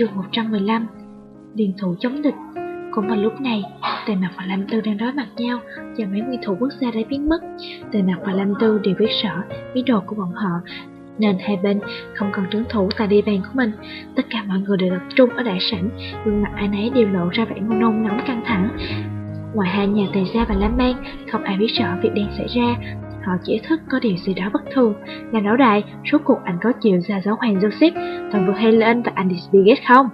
Chương 115 Liên thủ chống địch Cũng vào lúc này, Tề Mạc và Lâm Tư đang đối mặt nhau và mấy nguyên thủ quốc gia đã biến mất. Tề Mạc và Lâm Tư đều biết rõ ý đồ của bọn họ nên hai bên không còn trấn thủ tại địa bàn của mình. Tất cả mọi người đều tập trung ở đại sảnh, gương mặt ai nấy đều lộ ra vẻ nôn nóng căng thẳng. Ngoài hai nhà Tề Gia và Lam Bang, không ai biết rõ việc đang xảy ra. Họ chỉ thức có điều gì đó bất thường. Là lão đại, rốt cuộc anh có chịu ra giáo hoàng Joseph, thần vượt Helen và Andy Spiget không?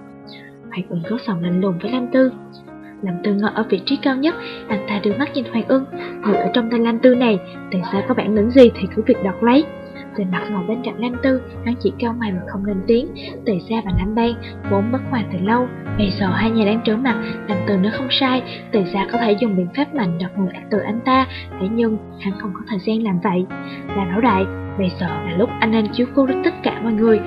Hoàng Ưng có sòng lạnh lùng với Lam Tư. Lam Tư ngồi ở vị trí cao nhất, anh ta đưa mắt nhìn Hoàng Ưng. Người ở trong tay Lam Tư này, tại sao có bản lĩnh gì thì cứ việc đọc lấy. Tề mặt ngồi bên cạnh Lam Tư, hắn chỉ cao mày mà không lên tiếng. Tề gia và Lam Bang vốn bất hòa từ lâu, bây giờ hai nhà đang trở mặt. Lam Tư nữa không sai, Tề gia có thể dùng biện pháp mạnh đập người từ anh ta, thế nhưng hắn không có thời gian làm vậy. Là lão đại, bây giờ là lúc anh nên chiếu cố đến tất cả mọi người.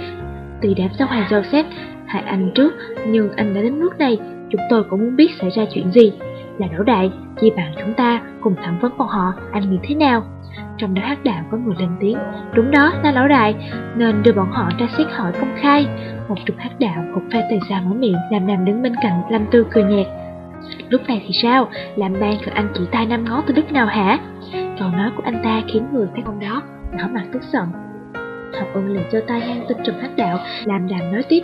Tuy đám giáo hoàng Joseph hại anh trước, nhưng anh đã đến nước này, chúng tôi cũng muốn biết xảy ra chuyện gì. Là lão đại, chi bằng chúng ta cùng thẩm vấn bọn họ, anh nghĩ thế nào? Trong đó hắc đạo có người lên tiếng. Đúng đó, là lão đại Nên đưa bọn họ ra xét hỏi công khai. Một trục hắc đạo hụt pha từ xa mở miệng Làm nam đứng bên cạnh Lâm Tư cười nhạt. Lúc này thì sao? Làm ban cần anh chỉ tay năm ngó từ lúc nào hả? Câu nói của anh ta khiến người phát ông đó đỏ mặt tức giận. Học ưng liền giơ tay ngang tinh trùm hắc đạo Làm đàm nói tiếp.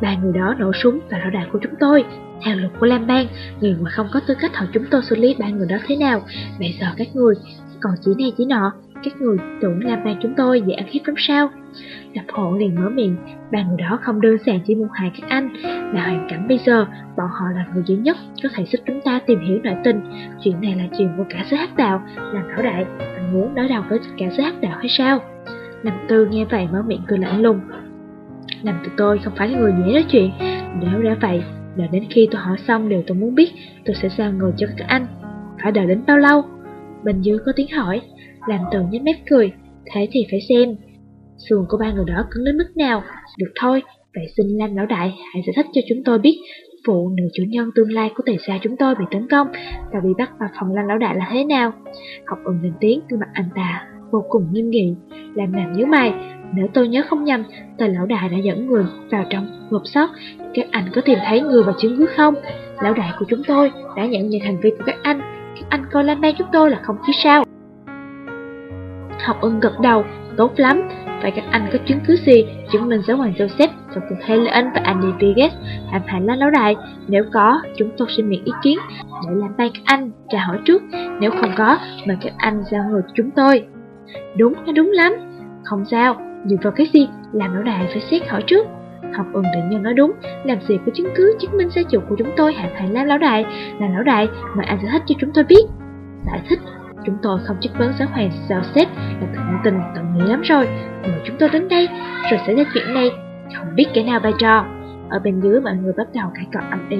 Ba người đó nổ súng và lão đại của chúng tôi. Theo luật của Lam Bang, người mà không có tư cách hỏi chúng tôi xử lý ba người đó thế nào? Bây giờ các người còn chỉ này chỉ nọ. Các người tưởng là ba chúng tôi dễ ăn hiếp lắm sao? Lập hộ liền mở miệng, Ba người đó không đơn giản chỉ muốn hại các anh. Là hoàn cảnh bây giờ, Bọn họ là người duy nhất Có thể giúp chúng ta tìm hiểu nội tình. Chuyện này là chuyện của cả giới hắc đạo. Làm thảo đại, Anh muốn đối đầu với cả giới hắc đạo hay sao? Lâm Tư nghe vậy mở miệng cười lạnh lùng. Làm tụi tôi không phải là người dễ nói chuyện. Nếu đã vậy, Đợi đến khi tôi hỏi xong điều tôi muốn biết, Tôi sẽ giao người cho các anh. Phải đợi đến bao lâu? Bên dưới có tiếng hỏi. Làm từ nhếch mép cười, Thế thì phải xem. Xuồng của ba người đó cứng đến mức nào? Được thôi, Vậy xin Lam Lão Đại hãy giải thích cho chúng tôi biết. Vụ nữ chủ nhân tương lai của tề gia chúng tôi bị tấn công, Và bị bắt vào phòng Lam Lão Đại là thế nào? Học ưng lên tiếng từ mặt anh ta Vô cùng nghiêm nghị. Làm làm nhớ mày, Nếu tôi nhớ không nhầm, Tề Lão Đại đã dẫn người vào trong hộp sót. Các anh có tìm thấy người và chứng cứ không? Lão Đại của chúng tôi đã nhận nhận hành vi của các anh anh coi Lam Bang chúng tôi là không chứ sao Học ưng gật đầu Tốt lắm Vậy các anh có chứng cứ gì chứng minh giáo hoàng Joseph trong cuộc Helen và Andy Piget hàm hại lên lão đại? Nếu có, chúng tôi xin miễn ý kiến để làm tay các anh trả hỏi trước. Nếu không có, mời các anh giao người chúng tôi. Đúng, nó đúng lắm. Không sao, dựa vào cái gì làm lão đại phải xét hỏi trước. Học ưng định nhân nói đúng, làm gì có chứng cứ chứng minh gia chủ của chúng tôi hạ thầy Lam lão đại, là lão đại mà anh giải thích cho chúng tôi biết. Giải thích Chúng tôi không chất vấn giáo hoàng sao xếp là thượng tình tận nghĩa lắm rồi. Mời chúng tôi đến đây Rồi xảy ra chuyện này. Không biết kẻ nào bài trò. Ở bên dưới mọi người bắt đầu cãi cọ âm ý,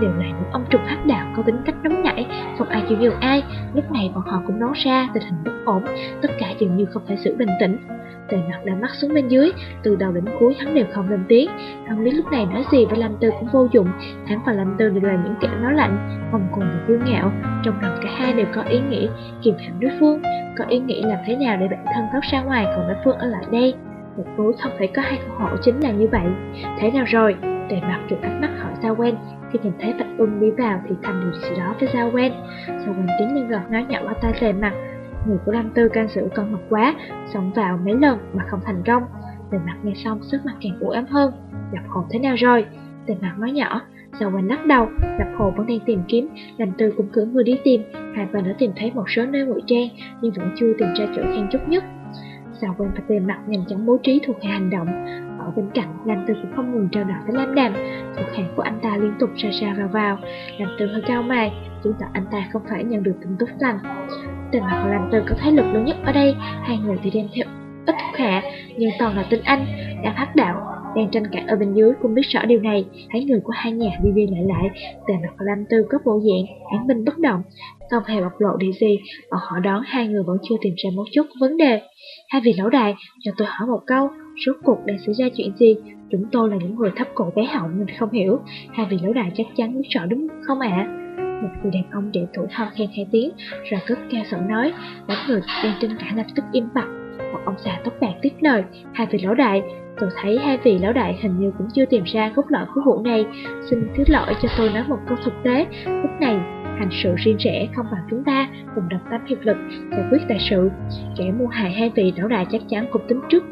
Đều là những ông trục hắc đạo có tính cách nóng nảy, Không ai chịu nhường ai. Lúc này bọn họ cũng nói ra, tình hình bất ổn, Tất cả dường như không thể sự bình tĩnh. Tề mặt đã mắt xuống bên dưới, Từ đầu đến cuối hắn đều không lên tiếng. Hắn biết lúc này nói gì với Lâm Tư cũng vô dụng Hắn và Lâm Tư đều là những kẻ nói lạnh, Hồng cùng và kiêu ngạo. Trong lòng cả hai đều có ý nghĩ kiềm hãm đối phương, Có ý nghĩ làm thế nào để bản thân thoát ra ngoài, Còn đối phương ở lại đây. Một núi không thể có hai con hổ chính là như vậy. Thế nào rồi? Tề mặc kiểu thắc mắt hỏi Giao quen khi nhìn thấy Bạch Ưng đi vào thì thầm điều gì đó với Giao quen Giao quen tiến lên gần nói nhỏ qua tay tề mặt Người của Lâm Tư can sự con mật quá, xông vào mấy lần mà không thành công. Tề mặt nghe xong sức mặt càng u ám hơn. Gặp hồ thế nào rồi? Tề mặt nói nhỏ, sau quanh lắc đầu, Lập hồ vẫn đang tìm kiếm, Lâm Tư cũng cử người đi tìm. Hai bên đã tìm thấy một số nơi ngụy trang, nhưng vẫn chưa tìm ra chỗ khen chút nhất. Sau quanh và tề mặt nhanh chóng bố trí thuộc hạ hành động. Ở bên cạnh, làm Tư cũng không ngừng trao đổi với Lam Đàm. Thuộc hạ của anh ta liên tục ra ra vào vào. làm Tư hơi cao mày, chứng tỏ anh ta không phải nhận được tin tốt lành. Tình mặt và Lam Tư có thế lực lớn nhất ở đây, hai người thì đem theo ít hạ, nhưng toàn là tin anh, đang hắc đạo, đang tranh cãi ở bên dưới cũng biết rõ điều này, thấy người của hai nhà đi đi lại lại, tề mặt và Lam Tư có bộ dạng, án binh bất động, không hề bộc lộ điều gì, bọn họ đón hai người vẫn chưa tìm ra một chút vấn đề. Hai vị lão đại, cho tôi hỏi một câu, rốt cuộc đang xảy ra chuyện gì? Chúng tôi là những người thấp cổ bé họng mình không hiểu, hai vị lão đại chắc chắn biết rõ đúng không ạ? Một người đàn ông trẻ tuổi ho khen hai tiếng, rồi cất cao giọng nói, đám người đang trên cả lập tức im bặt. Một ông già tóc bạc tiếp lời, hai vị lão đại, tôi thấy hai vị lão đại hình như cũng chưa tìm ra cốt lõi của vụ này. Xin thứ lỗi cho tôi nói một câu thực tế, lúc này hành sự riêng rẽ không bằng chúng ta cùng đồng tâm hiệp lực giải quyết đại sự. Kẻ mua hại hai vị lão đại chắc chắn cũng tính trước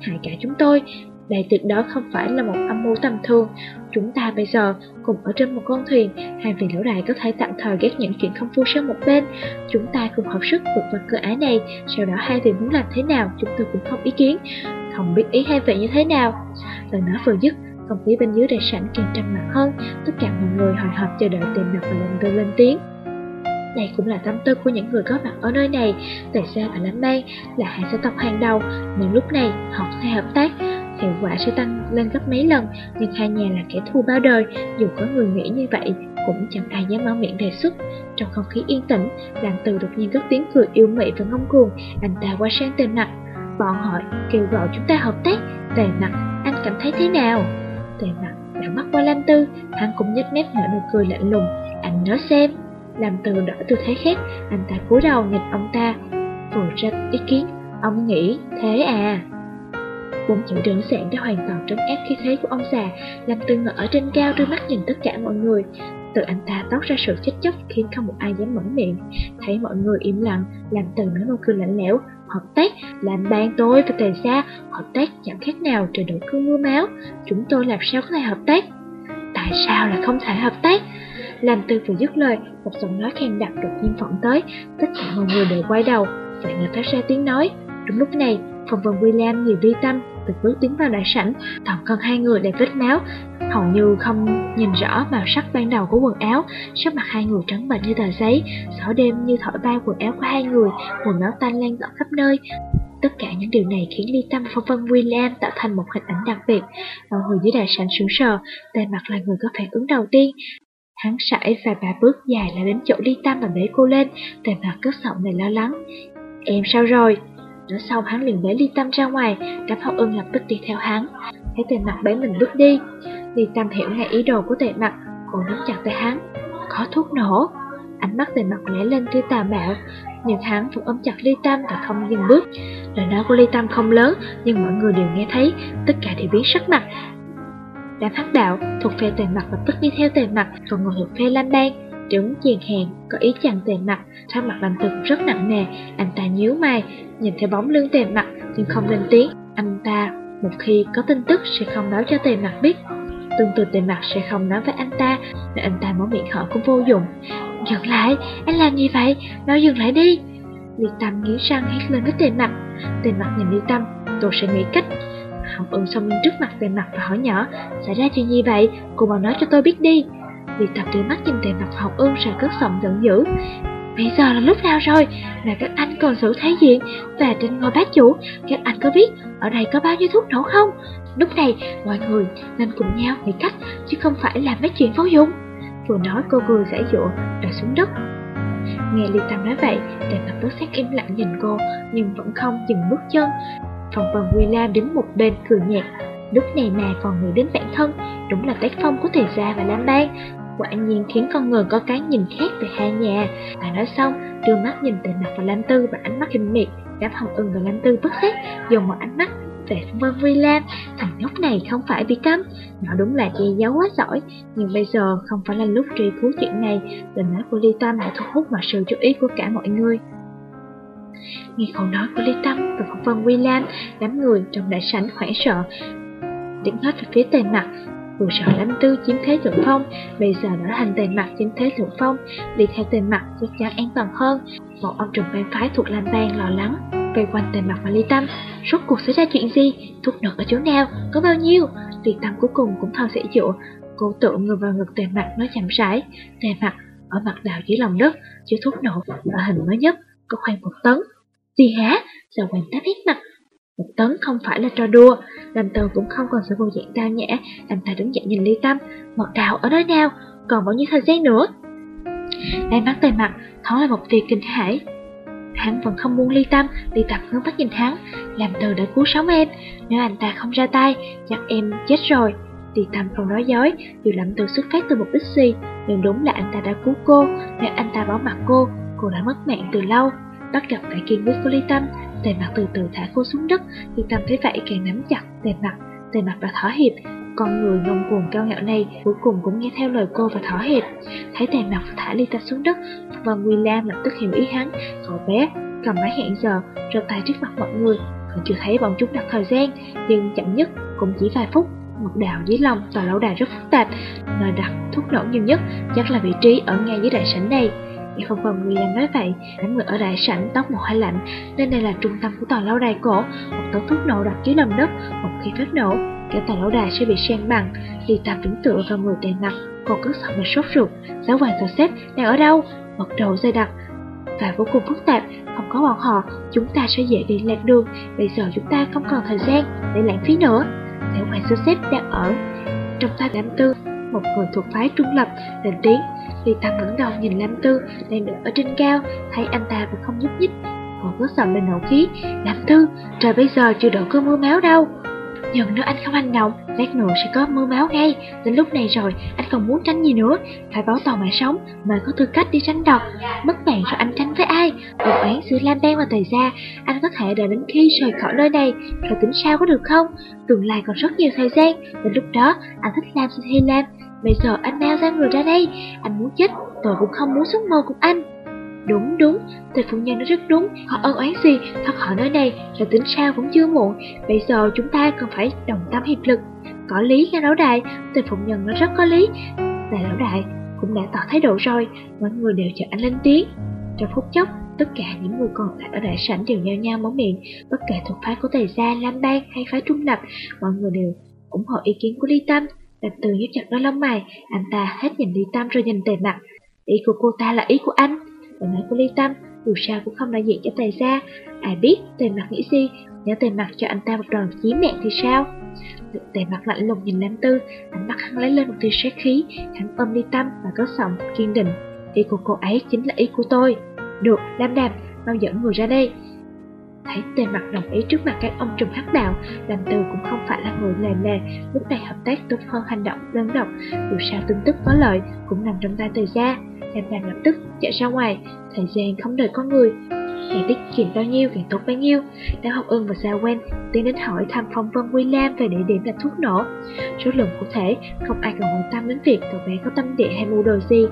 hại cả chúng tôi. Đây tuyệt đối không phải là một âm mưu tầm thường. Chúng ta bây giờ cùng ở trên một con thuyền, hai vị lão đại có thể tạm thời gác những chuyện không vui sang một bên. Chúng ta cùng hợp sức vượt qua cơ ái này, sau đó hai vị muốn làm thế nào chúng tôi cũng không ý kiến. Không biết ý hai vị như thế nào. Lời nói vừa dứt, không khí bên dưới đại sảnh càng trầm mặc hơn, tất cả mọi người hồi hộp chờ đợi tìm được và lần tư lên tiếng. Đây cũng là tâm tư của những người có mặt ở nơi này, Tại sao và Lãnh Bang là hai gia tộc hàng đầu, nhưng lúc này họ sẽ hợp tác, hiệu quả sẽ tăng lên gấp mấy lần, nhưng hai nhà là kẻ thù bao đời, dù có người nghĩ như vậy, cũng chẳng ai dám mở miệng đề xuất. Trong không khí yên tĩnh, Đàn Từ đột nhiên cất tiếng cười yêu mị và ngông cuồng, anh ta qua sang Tề Mặt. Bọn họ kêu gọi chúng ta hợp tác, Tề Mặt, anh cảm thấy thế nào? Tề Mặt đảo mắt qua Lam Tư, hắn cũng nhếch mép nở nụ cười lạnh lùng, anh nói xem. Làm từ đỡ tư thế khác, anh ta cúi đầu nhìn ông ta, vừa ra ý kiến, ông nghĩ thế à. Bốn chỉ đơn giản đã hoàn toàn trấn áp khí thế của ông già, làm từ ngỡ trên cao đưa mắt nhìn tất cả mọi người. Từ anh ta tóc ra sự chết chóc khiến không một ai dám mở miệng. Thấy mọi người im lặng, làm từ nói một cười lạnh lẽo, hợp tác, làm ban tôi và tề xa, hợp tác chẳng khác nào trời đổ cơn mưa máu. Chúng tôi làm sao có thể hợp tác? Tại sao là không thể hợp tác? Làm từ vừa dứt lời, một giọng nói khen đặc đột nhiên vọng tới, tất cả mọi người đều quay đầu, vậy người phát ra tiếng nói. Đúng lúc này, phòng vần William nhiều vi tâm, từ bước tiến vào đại sảnh, toàn thân hai người đầy vết máu, hầu như không nhìn rõ màu sắc ban đầu của quần áo, sắc mặt hai người trắng bệch như tờ giấy, gió đêm như thổi bay quần áo của hai người, mùi máu tanh lan tỏa khắp nơi. Tất cả những điều này khiến Ly Tâm và Phong Vân William tạo thành một hình ảnh đặc biệt. Mọi người dưới đại sảnh sững sờ, tề mặt là người có phản ứng đầu tiên, Hắn sải vài ba bước dài lại đến chỗ ly tâm và bế cô lên, tề mặt cất giọng đầy lo lắng. Em sao rồi? Nói xong hắn liền bế ly tâm ra ngoài, đám học ưng lập tức đi theo hắn. Thấy tề mặt bế mình bước đi. Ly tâm hiểu ngay ý đồ của tề mặt, cô nắm chặt tay hắn. Có thuốc nổ. Ánh mắt tề mặt lẽ lên tia tà mạo, nhưng hắn vẫn ôm chặt ly tâm và không dừng bước. Lời nói của ly tâm không lớn, nhưng mọi người đều nghe thấy, tất cả đều biến sắc mặt, Đám hắc đạo thuộc phe tề mặt lập tức đi theo tề mặt, còn người thuộc phe Lam Bang đứng chèn hàng có ý chặn tề mặt, sắc mặt làm thực rất nặng nề. Anh ta nhíu mày, nhìn theo bóng lưng tề mặt nhưng không lên tiếng. Anh ta một khi có tin tức sẽ không nói cho tề mặt biết. Tương tự tề mặt sẽ không nói với anh ta, nên anh ta mở miệng họ cũng vô dụng. Dừng lại, anh làm gì vậy? Nói dừng lại đi. liệt Tâm nghĩ răng hét lên với tề mặt. Tề mặt nhìn liệt Tâm, tôi sẽ nghĩ cách Hồng ưng xông lên trước mặt tề mặt và hỏi nhỏ Xảy ra chuyện gì vậy? Cô mau nói cho tôi biết đi vì tập đưa mắt nhìn tề mặt Hồng ưng rồi cất giọng giận dữ. Bây giờ là lúc nào rồi? Mà các anh còn giữ thái diện Và trên ngôi bác chủ Các anh có biết ở đây có bao nhiêu thuốc nổ không? Lúc này mọi người nên cùng nhau nghĩ cách Chứ không phải làm mấy chuyện vô dụng. Vừa nói cô vừa giải dụa rồi xuống đất. Nghe Ly Tâm nói vậy, tề mặt bất sắc im lặng nhìn cô, nhưng vẫn không dừng bước chân. Phòng vần Quy Lam đứng một bên cười nhạt. Lúc này mà còn nghĩ đến bản thân Đúng là tác phong của Thầy Gia và Lam Bang, Quả nhiên khiến con người có cái nhìn khác về hai nhà. Bà nói xong, đưa mắt nhìn Tề Mặt và Lam Tư và ánh mắt kinh miệt. Đáp Hồng Ưng và Lam Tư bất giác dùng một ánh mắt về vân vi lam. Thằng nhóc này không phải bị cấm. Nó đúng là che giấu quá giỏi. Nhưng bây giờ không phải là lúc truy cứu chuyện này. Lời nói của Ly Tâm đã thu hút mọi sự chú ý của cả mọi người. Nghe câu nói của ly Tâm và Phong Vân Lam, đám người trong đại sảnh hoảng sợ, đứng hết về phía tề mặt. Vừa sợ đám Tư chiếm thế thượng phong, bây giờ đã thành tề mặt chiếm thế thượng phong, đi theo tề mặt chắc chắn an toàn hơn. Một ông trùm bang phái thuộc Lam Bang lo lắng, vây quanh tề mặt và Ly Tâm. Rốt cuộc xảy ra chuyện gì? Thuốc nổ ở chỗ nào? Có bao nhiêu? Ly Tâm cuối cùng cũng thao sĩ dụ, cô tự người vào ngực tề mặt nói chậm rãi. Tề mặt ở mặt đào dưới lòng đất, chứa thuốc nổ ở hình mới nhất, có khoảng một tấn. Gì hả? Giờ quanh táp hết mặt? Một tấn không phải là trò đùa, Lâm Tần cũng không còn sự vô dạng tao nhã, anh ta đứng dậy nhìn Ly Tâm, mật đào ở nơi nào, còn bao nhiêu thời gian nữa. Đáy mắt tay mặt, thoáng là một việc kinh hãi. Hắn vẫn không buông ly tâm, ly tập hướng mắt nhìn hắn, làm từ đã cứu sống em. Nếu anh ta không ra tay, chắc em chết rồi. Ly tâm không nói dối, dù lầm từ xuất phát từ một đích gì, nhưng đúng là anh ta đã cứu cô, nếu anh ta bỏ mặt cô, cô đã mất mạng từ lâu. Bắt gặp phải kiên quyết của ly tâm, tề mặt từ từ thả cô xuống đất, ly tâm thấy vậy càng nắm chặt tề mặt, tề mặt đã thỏa hiệp, con người ngông cuồng cao ngạo này cuối cùng cũng nghe theo lời cô và thỏa hiệp. Thấy tề mặt thả ly Tâm xuống đất, và William lập tức hiểu ý hắn. Cậu bé cầm máy hẹn giờ, rơi tay trước mặt mọi người. còn chưa thấy bọn chúng đặt thời gian, nhưng chậm nhất cũng chỉ vài phút. Một đào dưới lòng tòa lâu đài rất phức tạp, nơi đặt thuốc nổ nhiều nhất chắc là vị trí ở ngay dưới đại sảnh này không cần người William nói vậy, đám người ở đại sảnh tóc một hơi lạnh, nên đây là trung tâm của tòa lâu đài cổ. Một tổ thuốc nổ đặt dưới lòng đất, một khi phát nổ, cả tòa lâu đài sẽ bị sang bằng. Ly tạp vĩnh tựa vào người tề mặt, cô cứ sợ mà sốt ruột. Giáo hoàng dò xếp đang ở đâu? Mật đầu dây đặc và vô cùng phức tạp. Không có bọn họ, chúng ta sẽ dễ bị lạc đường. Bây giờ chúng ta không còn thời gian để lãng phí nữa. Giáo hoàng sắp xếp đang ở trong tay đám Tư, một người thuộc phái trung lập, lên tiếng. Ly Tâm ngẩng đầu nhìn Lam Tư đang đứng ở trên cao, thấy anh ta vẫn không nhúc nhích. Còn cứ sầm lên nổ khí. Lam Tư, trời bây giờ chưa đổ cơn mưa máu đâu. Nhưng nếu anh không hành động, lát nữa sẽ có mưa máu ngay. Đến lúc này rồi, anh không muốn tránh gì nữa. Phải bảo toàn mạng sống, mới có tư cách đi tránh độc. Mất mạng rồi anh tránh với ai? vụ án giữa Lam Bang và Tài Gia, anh có thể đợi đến khi rời khỏi nơi này, rồi tính sao có được không? Tương lai còn rất nhiều thời gian, đến lúc đó anh thích Lam sẽ thi Lam. Bây giờ anh mau ra người ra đây, anh muốn chết, tôi cũng không muốn xuống mơ cùng anh. Đúng đúng, tề phụ nhân nói rất đúng, họ ân oán gì, thật họ nói này, là tính sao cũng chưa muộn, bây giờ chúng ta cần phải đồng tâm hiệp lực. Có lý nghe lão đại, tề phụ nhân nói rất có lý, và lão đại cũng đã tỏ thái độ rồi, mọi người đều chờ anh lên tiếng. Trong phút chốc, tất cả những người còn lại ở đại sảnh đều nhao nhao mở miệng, bất kể thuộc phái của tề gia, lam bang hay phái trung lập, mọi người đều ủng hộ ý kiến của ly tâm. Đàm từ nhíu chặt đôi lông mày, anh ta hết nhìn ly tâm rồi nhìn tề mặt. Ý của cô ta là ý của anh. Lời nói của Ly Tâm. Dù sao cũng không đại diện cho tề gia. Ai biết tề mặt nghĩ gì? Nếu tề mặt cho anh ta một đòn chí mạng thì sao? Tề mặt lạnh lùng nhìn Lam Tư. Ánh mắt hắn lấy lên một tia sát khí. Hắn ôm Ly Tâm và có giọng kiên định. Ý của cô ấy chính là ý của tôi. Được, Lam Đàm, mau dẫn người ra đây. Thấy tề mặt đồng ý trước mặt các ông trùm hắc đạo làm từ cũng không phải là người lề lề Lúc này hợp tác tốt hơn hành động đơn độc Dù sao tin tức có lợi Cũng nằm trong tay tề gia. Làm làm lập tức chạy ra ngoài, Thời gian không đợi con người. Càng tiết kiệm bao nhiêu càng tốt bấy nhiêu. Đào học ưng và Gia quen, tiến đến hỏi thăm phong vân Quy Lam về địa điểm đặt thuốc nổ. Số lượng cụ thể, không ai còn quan tâm đến việc cậu bé có tâm địa hay mua đồ gì.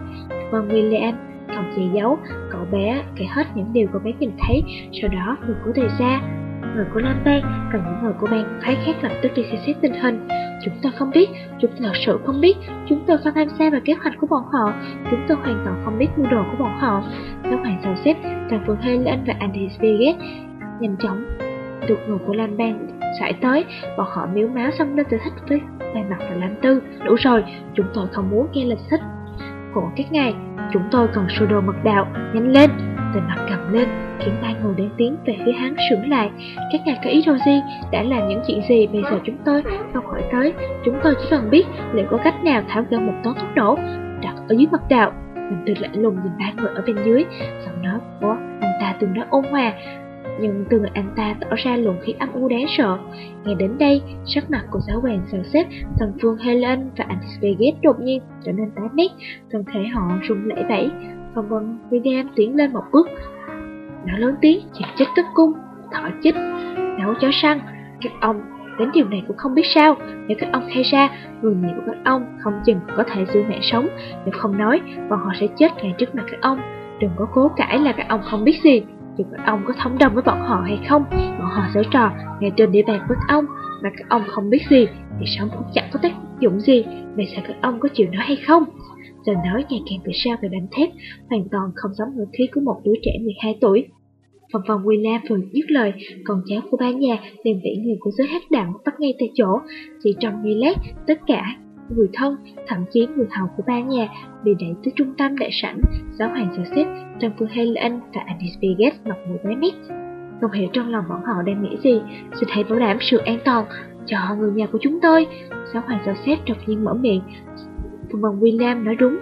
Vân William không che giấu, cậu bé kể hết những điều cậu bé nhìn thấy, sau đó người của thầy ra Người của Nam Bang, và những người của bang phái khác lập tức đi xem xét tình hình. Chúng tôi không biết, chúng tôi thật sự không biết, chúng tôi không tham gia vào kế hoạch của bọn họ, chúng tôi hoàn toàn không biết mưu đồ của bọn họ. Giáo hoàng dò xếp, Trần Phương Helen và Andy Spiegel nhanh chóng được người của Lam Bang xảy tới, bọn họ miếu máu xong lên tự thích với Lan Mặt và Lam Tư. Đủ rồi, chúng tôi không muốn nghe lịch thích của các ngài, chúng tôi cần sơ đồ mật đạo, nhanh lên. Tên mặt cầm lên, khiến ba người đến tiếng về phía hắn sững lại. Các ngài có ý đồ gì? Đã làm những chuyện gì bây giờ chúng tôi không khỏi tới? Chúng tôi chỉ cần biết liệu có cách nào tháo gỡ một toán thuốc nổ đặt ở dưới mật đạo. Mình từ lạnh lùng nhìn ba người ở bên dưới, giọng nói của ông ta từng nói ôn hòa, nhưng từ người anh ta tỏ ra luồng khí âm u đáng sợ. Nghe đến đây, sắc mặt của giáo hoàng sao xếp, thần phương Helen và anh spaghetti đột nhiên trở nên tái mét, thân thể họ rung lẩy bẩy. Phong vân William tiến lên một bước, nó lớn tiếng, chặt chết tất cung, thỏ chích, nấu chó săn. Các ông đến điều này cũng không biết sao, nếu các ông khai ra, người nhà của các ông không chừng có thể giữ mẹ sống, nếu không nói, bọn họ sẽ chết ngay trước mặt các ông. Đừng có cố cãi là các ông không biết gì. Dù các ông có thống đồng với bọn họ hay không, bọn họ giở trò ngay trên địa bàn với ông, mà các ông không biết gì, thì sống cũng chẳng có tác dụng gì, vậy sao các ông có chịu nói hay không? Giờ nói ngày càng bị sao về đánh thép, hoàn toàn không giống ngữ khí của một đứa trẻ 12 tuổi. Vòng phòng William vừa dứt lời, con cháu của ba nhà liền bị người của giới hát đạo bắt ngay tại chỗ. Chỉ trong giây lát, tất cả người thân, thậm chí người hầu của ba nhà bị đẩy tới trung tâm đại sảnh. Giáo hoàng Joseph, trong phương Helen và Andy Spiget mặc mũ bé mít. Không hiểu trong lòng bọn họ đang nghĩ gì Xin hãy bảo đảm sự an toàn cho người nhà của chúng tôi. Giáo hoàng Joseph đột nhiên mở miệng. Phương bằng William nói đúng.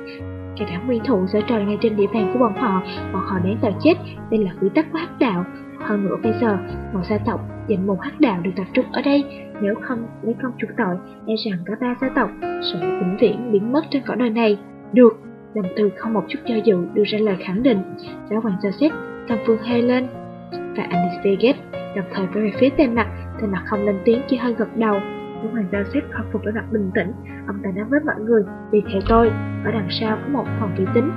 Cả đám nguyên thủ sở trời ngay trên địa bàn của bọn họ Bọn họ đáng sợ chết. Đây là quy tắc của hắc đạo. Hơn nữa bây giờ Một gia tộc dành một hắc đạo được tập trung ở đây. Nếu không lấy công chuộc tội E rằng cả ba gia tộc sẽ vĩnh viễn biến mất trên cõi đời này. Được, đồng từ không một chút do dự đưa ra lời khẳng định. Giáo hoàng Joseph Tam Phương Helen và anis Vegas đồng thời với phía tên mặt Tên mặt không lên tiếng chỉ hơi gật đầu. Giáo hoàng Joseph khôi phục vẻ mặt bình tĩnh. Ông ta nói với mọi người, Đi theo tôi. Ở đằng sau có một phòng thủy tính,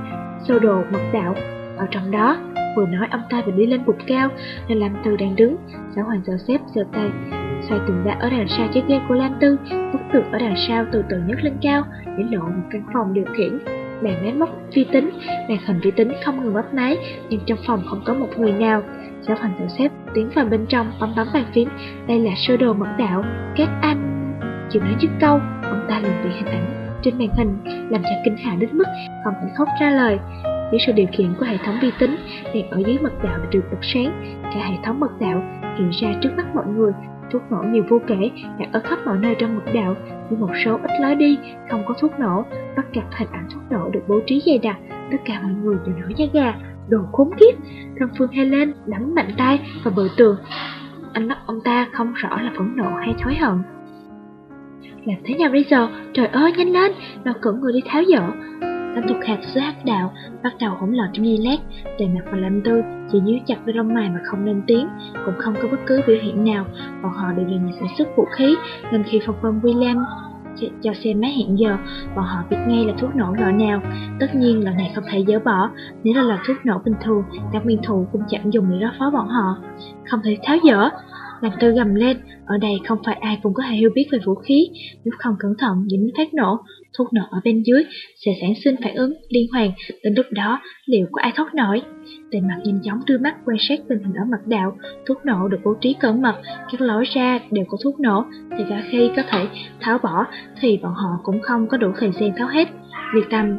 Sơ đồ mật đạo. Ở trong đó, Vừa nói ông ta vừa đi lên bục cao Nên Lam từ đang đứng. Giáo hoàng Joseph giơ tay xoay tường đá ở đằng sau chiếc ghế của Lam Tư Bức tường ở đằng sau từ từ nhấc lên cao Để lộ một căn phòng điều khiển Màn máy móc vi tính, màn hình vi tính không ngừng bấm máy, nhưng trong phòng không có một người nào. Giáo hoàng tự xếp tiến vào bên trong bấm bấm bàn phím, đây là sơ đồ mật đạo, các anh. chỉ nói dứt câu, ông ta liền bị hình ảnh trên màn hình làm cho kinh hãi đến mức không thể khóc ra lời. Dưới sự điều khiển của hệ thống vi tính, đèn ở dưới mật đạo được bật sáng, cả hệ thống mật đạo hiện ra trước mắt mọi người Thuốc nổ nhiều vô kể đặt ở khắp mọi nơi trong mật đạo, nhưng một số ít lối đi không có thuốc nổ. bắt gặp hình ảnh thuốc nổ được bố trí dày đặc, tất cả mọi người đều nổi da gà. Đồ khốn kiếp! Thân Phương Helen đấm mạnh tay vào bờ tường. Ánh mắt ông ta không rõ là phẫn nộ hay thối hận. Làm thế nào bây giờ? Trời ơi, nhanh lên! Nào cử người đi tháo dỡ. Đám thuộc hạt sứ hắc đạo bắt đầu hỗn loạn trong giây lát. Tề mặt và Lâm Tư chỉ nhíu chặt với lông mày mà không lên tiếng, cũng không có bất cứ biểu hiện nào. Bọn họ đều là nhà sản xuất vũ khí, nên khi phong vân William cho xem máy hiện giờ, bọn họ biết ngay là thuốc nổ loại nào. Tất nhiên loại này không thể dỡ bỏ, nếu là loại thuốc nổ bình thường, các nguyên thủ cũng chẳng dùng để đối phó bọn họ. Không thể tháo dỡ, làm tư gầm lên, ở đây không phải ai cũng có thể hiểu biết về vũ khí, nếu không cẩn thận dính phát nổ, thuốc nổ ở bên dưới sẽ sản sinh phản ứng liên hoàn, đến lúc đó liệu có ai thoát nổi? Tề mặt nhanh chóng đưa mắt quan sát tình hình ở mặt đạo, thuốc nổ được bố trí cẩn mật, các lối ra đều có thuốc nổ, thì cả khi có thể tháo bỏ thì bọn họ cũng không có đủ thời gian tháo hết. Việc tâm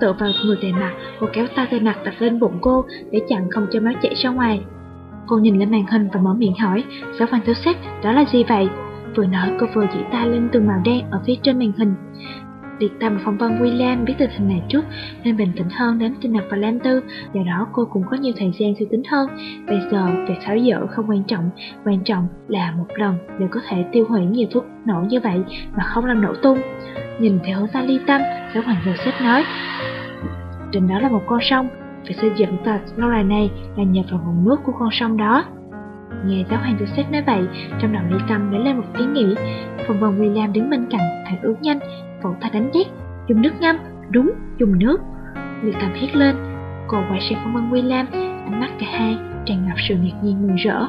tựa vào người tề mặt, cô kéo tay tề mặt đặt lên bụng cô để chặn không cho máu chảy ra ngoài. Cô nhìn lên màn hình và mở miệng hỏi, giáo văn thứ xếp, đó là gì vậy? Vừa nói cô vừa chỉ tay lên từ màu đen ở phía trên màn hình. Liệt Tâm và Phong Vân William biết tình hình này trước nên bình tĩnh hơn đến Trinh Nặc và Lam Tư, do đó cô cũng có nhiều thời gian suy tính hơn. Bây giờ, việc tháo dỡ không quan trọng, quan trọng là một lần đều có thể tiêu hủy nhiều thuốc nổ như vậy mà không làm nổ tung. Nhìn theo hướng Ly Tâm, giáo hoàng giờ xếp nói, trên đó là một con sông, phải xây dựng tòa lâu đài này là nhờ vào nguồn nước của con sông đó. Nghe giáo hoàng Joseph nói vậy, trong đầu Ly Tâm nảy lên một ý nghĩ. phòng vân William đứng bên cạnh, phản ứng nhanh, vỗ ta đánh chết. Dùng nước ngâm, đúng, dùng nước. người cầm hét lên. Cô quay sang phong vân William, ánh mắt cả hai tràn ngập sự ngạc nhiên mừng rỡ.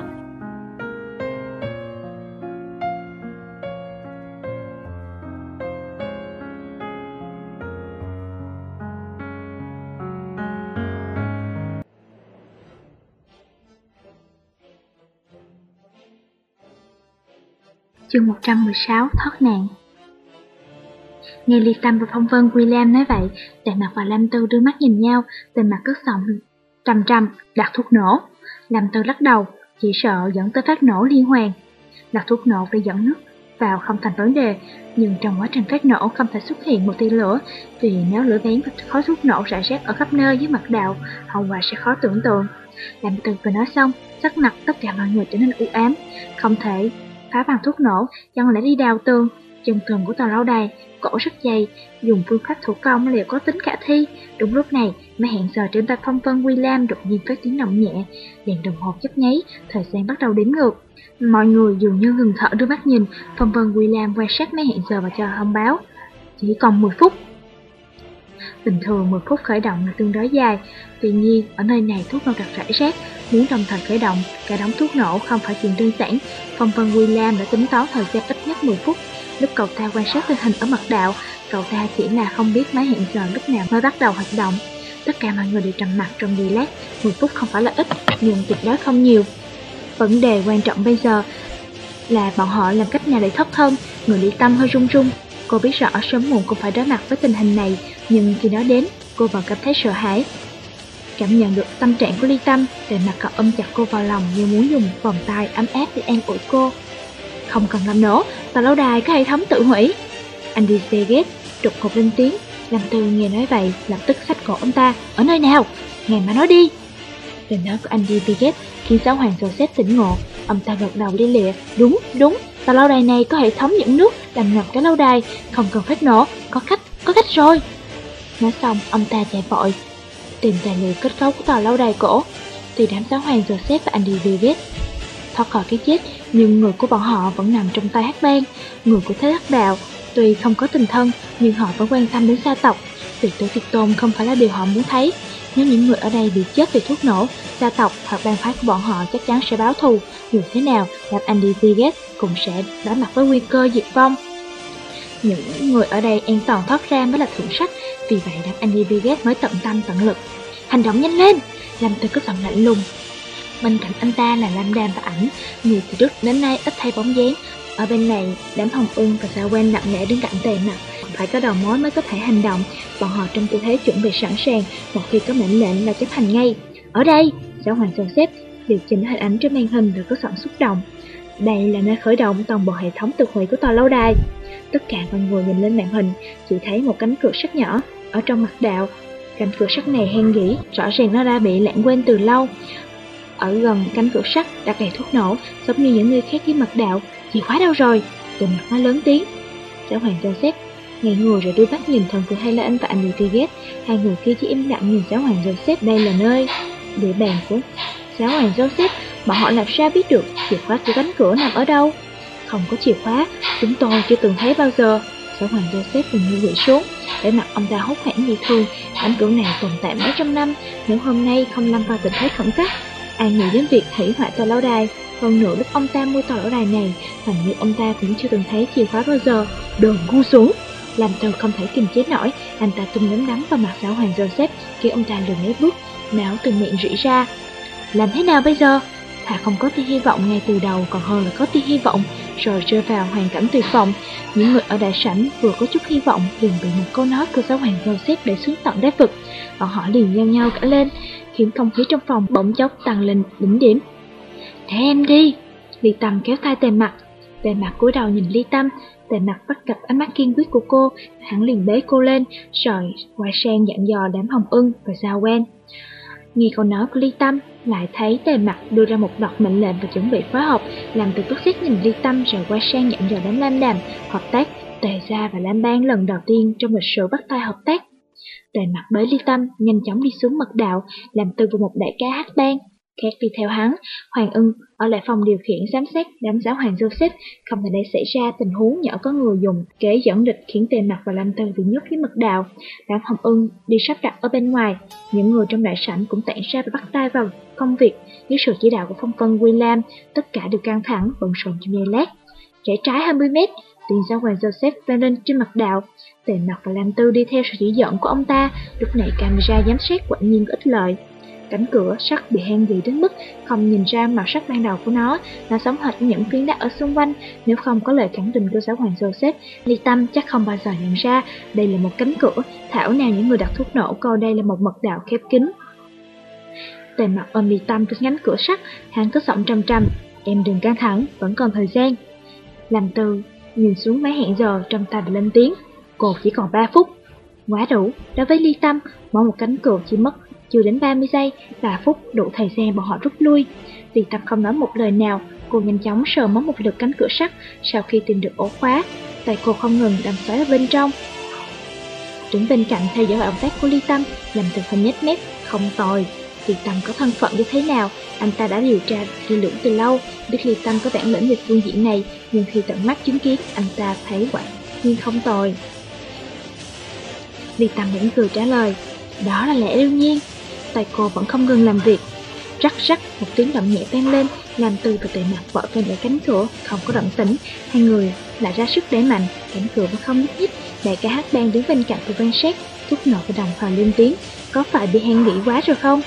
Chương 116 Thoát nạn Nghe Ly Tâm và Phong Vân William nói vậy, Tề Mặt và Lam Tư đưa mắt nhìn nhau, Tề Mặt cất giọng trầm trầm, đặt thuốc nổ. Lam Tư lắc đầu, chỉ sợ dẫn tới phát nổ liên hoàn. Đặt thuốc nổ để dẫn nước vào không thành vấn đề, nhưng trong quá trình phát nổ không thể xuất hiện một tia lửa, vì nếu lửa bén và khói thuốc nổ rải rác ở khắp nơi dưới mặt đạo, hậu quả sẽ khó tưởng tượng. Lam Tư vừa nói xong, sắc mặt tất cả mọi người trở nên u ám, không thể phá bằng thuốc nổ, chẳng lẽ đi đào tường, chân tường của tòa lâu đài, cổ rất dày, dùng phương pháp thủ công liệu có tính khả thi. Đúng lúc này, máy hẹn giờ trên tay phong vân William đột nhiên phát tiếng động nhẹ, đèn đồng hồ chấp nháy, thời gian bắt đầu đếm ngược. Mọi người dường như ngừng thở đưa mắt nhìn, phong vân William quan sát máy hẹn giờ và cho thông báo. Chỉ còn 10 phút. Bình thường 10 phút khởi động là tương đối dài, tuy nhiên ở nơi này thuốc nổ đặt rải rác, muốn đồng thời khởi động cả đống thuốc nổ không phải chuyện đơn giản. Phong vân William đã tính toán thời gian ít nhất 10 phút. Lúc cậu ta quan sát tình hình ở mặt đạo, cậu ta chỉ là không biết máy hẹn giờ lúc nào mới bắt đầu hoạt động. Tất cả mọi người đều trầm mặt trong giây lát, 10 phút không phải là ít, nhưng tuyệt đối không nhiều. Vấn đề quan trọng bây giờ là bọn họ làm cách nào để thoát thân, người lý tâm hơi run run. Cô biết rõ sớm muộn cũng phải đối mặt với tình hình này, nhưng khi nó đến, cô vẫn cảm thấy sợ hãi. Cảm nhận được tâm trạng của Ly Tâm, về mặt cậu ôm chặt cô vào lòng như muốn dùng vòng tay ấm áp để an ủi cô. Không cần làm nổ, tòa lâu đài có hệ thống tự hủy. Andy Vegas trục cục lên tiếng, Lâm Tư nghe nói vậy, lập tức sách cổ ông ta. Ở nơi nào? Ngài mà nói đi. Lời nói của Andy Vegas khiến giáo hoàng Joseph tỉnh ngộ. Ông ta gật đầu lia lịa. Đúng, đúng, tòa lâu đài này có hệ thống dẫn nước làm ngập cái lâu đài, không cần phát nổ, có khách, có khách rồi. Nói xong, ông ta chạy vội, tìm tài liệu kết cấu của tòa lâu đài cổ. thì đám giáo hoàng Joseph và Andy Vegas thoát khỏi cái chết, nhưng người của bọn họ vẫn nằm trong tay hắc bang, người của thế hắc đạo. Tuy không có tình thân, nhưng họ vẫn quan tâm đến gia tộc. việc tử tuyệt tôn không phải là điều họ muốn thấy. Nếu những người ở đây bị chết vì thuốc nổ, gia tộc hoặc bang phái của bọn họ chắc chắn sẽ báo thù. Dù thế nào, gặp Andy Vegas cũng sẽ đối mặt với nguy cơ diệt vong. Những người ở đây an toàn thoát ra mới là thượng sách, vì vậy đáp Andy Vegas mới tận tâm tận lực. Hành động nhanh lên! Làm từ cứ giọng lạnh lùng, Bên cạnh anh ta là Lam Đàm và ảnh, người từ trước đến nay ít thay bóng dáng. Ở bên này, đám Hồng Ưng và Sao Quen nặng nề đứng cạnh tề mặt, phải có đầu mối mới có thể hành động. Bọn họ trong tư thế chuẩn bị sẵn sàng, một khi có mệnh lệnh là chấp hành ngay. Ở đây, giáo hoàng Joseph điều chỉnh hình ảnh trên màn hình rồi có giọng xúc động. Đây là nơi khởi động toàn bộ hệ thống tự hủy của tòa lâu đài. Tất cả mọi người nhìn lên màn hình, chỉ thấy một cánh cửa sắt nhỏ ở trong mặt đạo. Cánh cửa sắt này hen gỉ, rõ ràng nó đã bị lãng quên từ lâu. Ở gần cánh cửa sắt đặt đầy thuốc nổ, giống như những người khác dưới mặt đạo. Chìa khóa đâu rồi? Từ mặt nó lớn tiếng. Giáo hoàng Joseph ngày người rồi đưa mắt nhìn thần phụ Helen và anh Etiget. Hai người kia chỉ im lặng nhìn giáo hoàng Joseph đây là nơi địa bàn của giáo hoàng Joseph. Mà họ làm sao biết được chìa khóa của cánh cửa nằm ở đâu? Không có chìa khóa, chúng tôi chưa từng thấy bao giờ. Giáo hoàng Joseph gần như quỵ xuống, để mặt ông ta hốt hoảng như thường. Cánh cửa này tồn tại mấy trăm năm, nếu hôm nay không lâm vào tình thế khẩn cấp, Ai nghĩ đến việc hủy hoại tòa lâu đài. Hơn nữa lúc ông ta mua tòa lâu đài này, Hình như ông ta cũng chưa từng thấy chìa khóa bao giờ Đồ ngu xuống. Làm tôi không thể kiềm chế nổi, Anh ta tung nắm đấm vào mặt giáo hoàng Joseph, Khi ông ta lùi mấy bước Máu từ miệng rỉ ra. Làm thế nào bây giờ? Thà không có tia hy vọng ngay từ đầu, còn hơn là có tia hy vọng. Rồi rơi vào hoàn cảnh tuyệt vọng. Những người ở đại sảnh vừa có chút hy vọng liền bị một câu nói của giáo hoàng Joseph để xuống tận đáy vực. Bọn họ liền nhau nhau cả lên khiến không khí trong phòng bỗng chốc tăng lên đỉnh điểm. Để em đi! Ly Tâm kéo tay tề mặt. Tề mặt cúi đầu nhìn Ly Tâm, tề mặt bắt gặp ánh mắt kiên quyết của cô, hắn liền bế cô lên, rồi quay sang dặn dò đám hồng ưng và giao quen. Nghe câu nói của Ly Tâm, lại thấy tề mặt đưa ra một loạt mệnh lệnh và chuẩn bị phối hợp, làm từ tức xích nhìn Ly Tâm rồi quay sang dặn dò đám Lam Đàm, hợp tác, tề ra và Lam Bang lần đầu tiên trong lịch sử bắt tay hợp tác. Tề mặt bới ly tâm, nhanh chóng đi xuống mật đạo, làm tư vào một đại ca hát bang. Khác đi theo hắn, Hoàng ưng ở lại phòng điều khiển giám sát đám giáo hoàng Joseph, không thể để xảy ra tình huống nhỏ có người dùng kế dẫn địch khiến tề mặt và Lâm Tư bị nhốt dưới mật đạo. Đám Hồng ưng đi sắp đặt ở bên ngoài, những người trong đại sảnh cũng tản ra và bắt tay vào công việc dưới sự chỉ đạo của phong vân William, tất cả đều căng thẳng, bận rộn trong giây lát. Rẽ trái 20 mét, tiền giáo hoàng Joseph vang lên trên mặt đạo, Tề mặt và Lam Tư đi theo sự chỉ dẫn của ông ta, lúc này camera giám sát quả nhiên có ích lợi. Cánh cửa sắt bị hang gì đến mức không nhìn ra màu sắc ban đầu của nó, nó sống hệt những phiến đá ở xung quanh. Nếu không có lời khẳng định của giáo hoàng Joseph, Ly Tâm chắc không bao giờ nhận ra đây là một cánh cửa. Thảo nào những người đặt thuốc nổ coi đây là một mật đạo khép kín. Tề mặt ôm Ly Tâm trên cánh cửa sắt, hắn cứ giọng trầm trầm, em đừng căng thẳng, vẫn còn thời gian. Làm từ nhìn xuống máy hẹn giờ trong tay lên tiếng cô chỉ còn 3 phút. Quá đủ, đối với ly tâm, mở một cánh cửa chỉ mất chưa đến 30 giây, 3 phút đủ thời gian bọn họ rút lui. Ly tâm không nói một lời nào, cô nhanh chóng sờ mó một lượt cánh cửa sắt sau khi tìm được ổ khóa. Tay cô không ngừng đâm xoáy ở bên trong. Đứng bên cạnh theo dõi động tác của Ly Tâm, làm từ hình nhét mép, không tồi. Ly Tâm có thân phận như thế nào, anh ta đã điều tra kỹ lưỡng từ lâu, biết Ly Tâm có bản lĩnh về phương diện này, nhưng khi tận mắt chứng kiến, anh ta thấy quả nhiên không tồi. Ly Tâm mỉm cười trả lời, đó là lẽ đương nhiên. Tay cô vẫn không ngừng làm việc. Rắc rắc một tiếng động nhẹ vang lên, làm từ và tệ mặt vỡ về để cánh cửa, không có động tĩnh. Hai người lại ra sức để mạnh, cánh cửa vẫn không nhúc nhích. Đại ca hát đang đứng bên cạnh từ quan sát, thúc nổ và đồng thời lên tiếng, có phải bị hang nghĩ quá rồi không?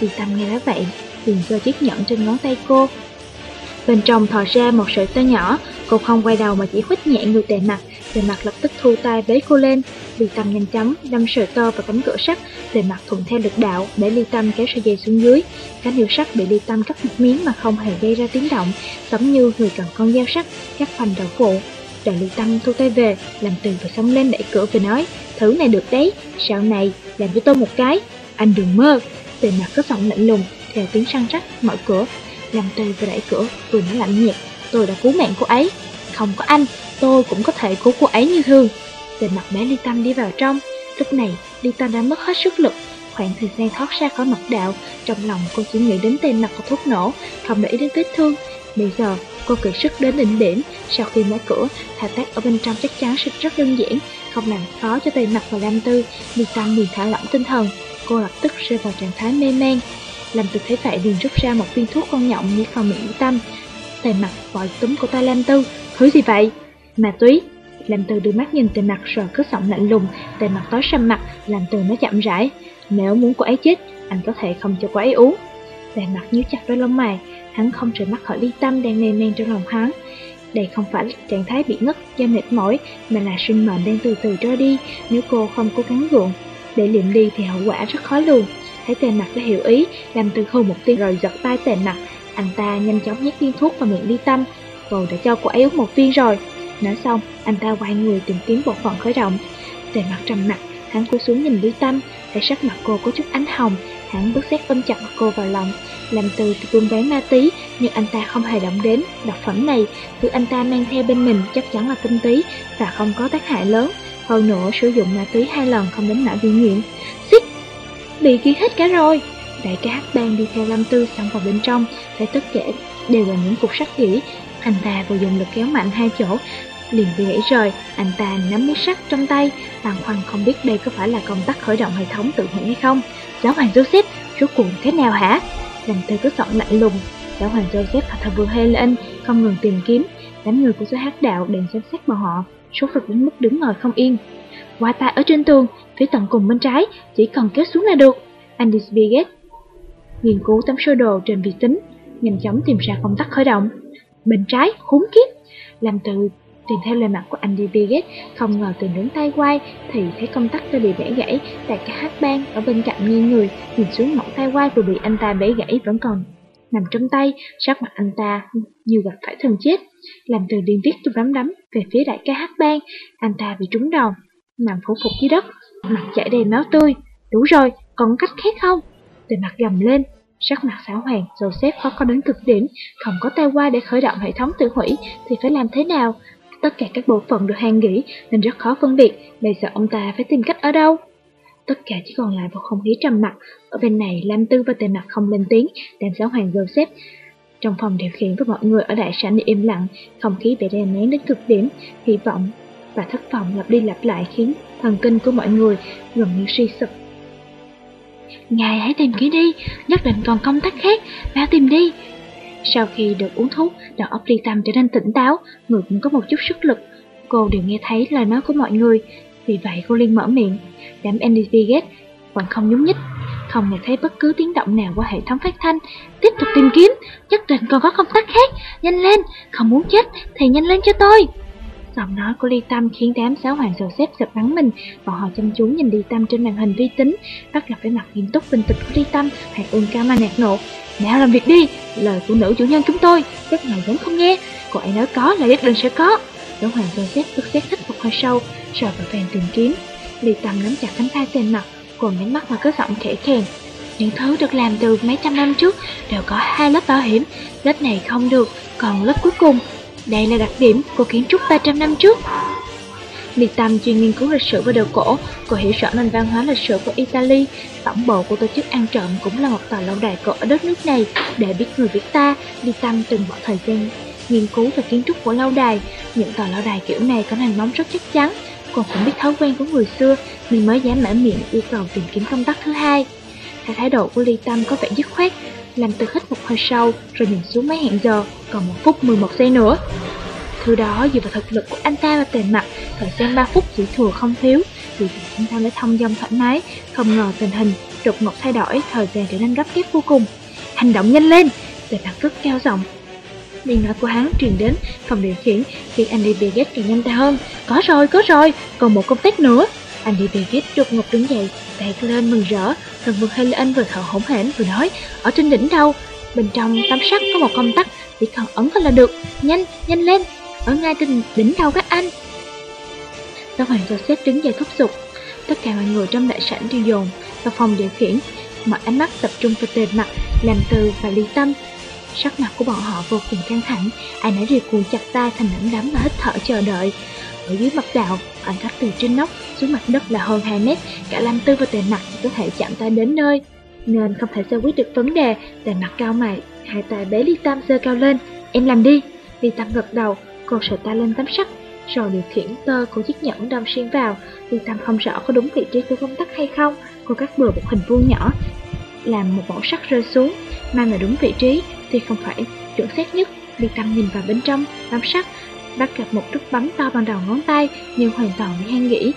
Ly Tâm nghe nói vậy, liền giơ chiếc nhẫn trên ngón tay cô. Bên trong thò ra một sợi tơ nhỏ, cô không quay đầu mà chỉ khuếch nhẹ người tệ mặt, Tề mặt lập tức thu tay bế cô lên, Ly Tâm nhanh chóng đâm sợi tơ vào cánh cửa sắt, Tề mặt thuận theo lực đạo để Ly Tâm kéo sợi dây xuống dưới. Cánh hiệu sắt bị Ly Tâm cắt một miếng mà không hề gây ra tiếng động, giống như người cầm con dao sắt cắt phần đầu phụ. Đợi Ly Tâm thu tay về, làm từ và sống lên đẩy cửa và nói, thứ này được đấy, sau này làm cho tôi một cái, anh đừng mơ. Tề mặt có giọng lạnh lùng, theo tiếng săn rắc mở cửa, làm từ và đẩy cửa, vừa nói lạnh nhạt, tôi đã cứu mạng cô ấy. Không có anh, tôi cũng có thể cứu cô ấy như thường. Về mặt bé Ly Tâm đi vào trong, lúc này Ly Tâm đã mất hết sức lực, khoảng thời gian thoát ra khỏi mặt đạo, trong lòng cô chỉ nghĩ đến tên mặt của thuốc nổ, không để ý đến vết thương. Bây giờ, cô kiệt sức đến đỉnh điểm, sau khi mở cửa, thao tác ở bên trong chắc chắn sẽ rất đơn giản, không làm khó cho tên mặt và Lam Tư, Ly Tâm liền thả lỏng tinh thần, cô lập tức rơi vào trạng thái mê man. làm từ thấy vậy liền rút ra một viên thuốc quan nhộng như vào miệng Ly Tâm. Tề mặt vội túm của tay Lam Tư, thứ gì vậy? Ma túy. Lam Tư đưa mắt nhìn tề mặt rồi cứ giọng lạnh lùng, tề mặt tối sầm mặt, Lam Tư nó chậm rãi. Nếu muốn cô ấy chết, anh có thể không cho cô ấy uống. Tề mặt nhíu chặt đôi lông mày, hắn không rời mắt khỏi ly tâm đang mê man trong lòng hắn. Đây không phải trạng thái bị ngất do mệt mỏi, mà là sinh mệnh đang từ từ trôi đi. Nếu cô không cố gắng gượng, để liệm đi thì hậu quả rất khó lường. Thấy tề mặt đã hiểu ý, làm từ hô một tiếng rồi giật tay tề mặt. Anh ta nhanh chóng nhét viên thuốc vào miệng ly tâm. Tôi đã cho cô ấy uống một viên rồi. Nói xong, anh ta quay người tìm kiếm bộ phận khởi động. Tề mặt trầm mặt, hắn cúi xuống nhìn Lý tâm, thấy sắc mặt cô có chút ánh hồng, hắn bước xét ôm chặt cô vào lòng. Làm từ buôn bán ma tí, nhưng anh ta không hề động đến độc phẩm này. Thứ anh ta mang theo bên mình chắc chắn là tinh tí và không có tác hại lớn. Hơn nữa, sử dụng ma túy hai lần không đến nỗi bị nghiện. Xích! Bị ghi hết cả rồi! Đại ca hát bang đi theo Lâm Tư xong vào bên trong, thấy tất cả đều là những cục sắt kỹ anh ta vừa dùng lực kéo mạnh hai chỗ, liền bị gãy rời, anh ta nắm miếng sắt trong tay, bàng hoàng không biết đây có phải là công tắc khởi động hệ thống tự hủy hay không. Giáo hoàng Joseph, rốt cuộc thế nào hả? Lòng Tư cứ giọng lạnh lùng, giáo hoàng Joseph và thờ vừa Helen lên, không ngừng tìm kiếm, đám người của số hát đạo đang xem xét bọn họ, sốt ruột đến mức đứng ngồi không yên. Qua tay ở trên tường, phía tận cùng bên trái, chỉ cần kéo xuống là được. Andy spiegel nghiên cứu tấm sơ đồ trên vi tính, nhanh chóng tìm ra công tắc khởi động. Bên trái, khốn kiếp, làm từ tìm theo lời mặt của Andy Biget, không ngờ từ đứng tay quay thì thấy công tắc đã bị bẻ gãy, tại cả hát bang ở bên cạnh nghiêng người, nhìn xuống mẫu tay quay vừa bị anh ta bẻ gãy vẫn còn nằm trong tay, sắc mặt anh ta như gặp phải thần chết. Làm từ điên viết trong đám đấm về phía đại ca hát bang, anh ta bị trúng đầu, nằm phủ phục dưới đất, mặt chảy đầy máu tươi. Đủ rồi, còn cách khác không? Từ mặt gầm lên, sắc mặt xảo hoàng, Joseph khó có đến cực điểm, không có tay qua để khởi động hệ thống tự hủy thì phải làm thế nào? Tất cả các bộ phận được hàng nghỉ nên rất khó phân biệt, bây giờ ông ta phải tìm cách ở đâu? Tất cả chỉ còn lại một không khí trầm mặc. Ở bên này, Lam Tư và Tề Mặt không lên tiếng, đàn giáo hoàng Joseph. Trong phòng điều khiển với mọi người ở đại sảnh im lặng, không khí bị đè nén đến cực điểm, hy vọng và thất vọng lặp đi lặp lại khiến thần kinh của mọi người gần như suy sụp. Ngài hãy tìm kỹ đi, nhất định còn công tác khác, vào tìm đi. Sau khi được uống thuốc, đầu óc ly tâm trở nên tỉnh táo, người cũng có một chút sức lực. Cô đều nghe thấy lời nói của mọi người, vì vậy cô liên mở miệng. Đám Andy Gate còn không nhúng nhích, không nghe thấy bất cứ tiếng động nào qua hệ thống phát thanh. Tiếp tục tìm kiếm, nhất định còn có công tác khác. Nhanh lên, không muốn chết thì nhanh lên cho tôi. Giọng nói của Ly Tâm khiến đám giáo hoàng sầu xếp giật bắn mình, bọn họ chăm chú nhìn Ly Tâm trên màn hình vi tính, bắt gặp vẻ mặt nghiêm túc bình tĩnh của Ly Tâm, hạt ương cao mà nạt nộ. Nào làm việc đi, lời của nữ chủ nhân chúng tôi, các ngài vẫn không nghe, cô ấy nói có là nhất định sẽ có. Giáo hoàng sầu xếp bước xét thích một hơi sâu, rồi vào vàng tìm kiếm. Ly Tâm nắm chặt cánh tay tên mặt, còn nhắm mắt mà cứ giọng khẽ khèn. Những thứ được làm từ mấy trăm năm trước đều có hai lớp bảo hiểm, lớp này không được, còn lớp cuối cùng đây là đặc điểm của kiến trúc 300 năm trước. Liệt Tâm chuyên nghiên cứu lịch sử và đồ cổ, cô hiểu rõ nền văn hóa lịch sử của Italy. Tổng bộ của tổ chức ăn trộm cũng là một tòa lâu đài cổ ở đất nước này. Để biết người Việt ta, Liệt Tâm từng bỏ thời gian nghiên cứu về kiến trúc của lâu đài. Những tòa lâu đài kiểu này có nền móng rất chắc chắn. Cô cũng biết thói quen của người xưa nên mới dám mở miệng yêu cầu tìm kiếm công tác thứ hai. Thái độ của Ly Tâm có vẻ dứt khoát, làm từ hít một hơi sâu rồi nhìn xuống máy hẹn giờ, còn một phút 11 giây nữa. Thứ đó dựa vào thực lực của anh ta và tiền mặt, thời gian 3 phút chỉ thừa không thiếu, vì vậy anh ta đã thông dong thoải mái, không ngờ tình hình đột ngột thay đổi, thời gian trở nên gấp gáp vô cùng. Hành động nhanh lên, tiền mặt rất cao giọng. Điện nói của hắn truyền đến phòng điều khiển khiến Andy ghét càng nhanh ta hơn. Có rồi, có rồi, còn một công tắc nữa. Andy Biggett đột ngột đứng dậy, tay lên mừng rỡ, thần vượt anh vừa thở hổn hển vừa nói, ở trên đỉnh đâu? Bên trong tấm sắt có một công tắc, chỉ cần ấn vào là được. Nhanh, nhanh lên, ở ngay trên đỉnh đầu các anh. Giáo hoàng Joseph đứng dậy thúc giục. Tất cả mọi người trong đại sảnh đều dồn vào phòng điều khiển, mọi ánh mắt tập trung vào tề mặt, làm từ và ly tâm. Sắc mặt của bọn họ vô cùng căng thẳng, ai nãy đều cuồng chặt tay thành nắm đấm và hít thở chờ đợi. Ở dưới mặt đạo, khoảng cách từ trên nóc xuống mặt đất là hơn 2 mét, cả Lam Tư và Tề Mặt có thể chạm tay đến nơi, nên không thể giải quyết được vấn đề. Tề Mặt cao mày, hai tay bế Ly tam giơ cao lên, em làm đi. Ly tam gật đầu, cô sờ tay lên tấm sắt, rồi điều khiển tơ của chiếc nhẫn đâm xuyên vào. Ly tam không rõ có đúng vị trí của công tắc hay không, cô cắt bừa một hình vuông nhỏ, làm một mẫu sắt rơi xuống, mang là đúng vị trí thì không phải chuẩn xác nhất. Ly Tâm nhìn vào bên trong tấm sắt, bắt gặp một nút bấm to bằng đầu ngón tay nhưng hoàn toàn bị hang nghĩ.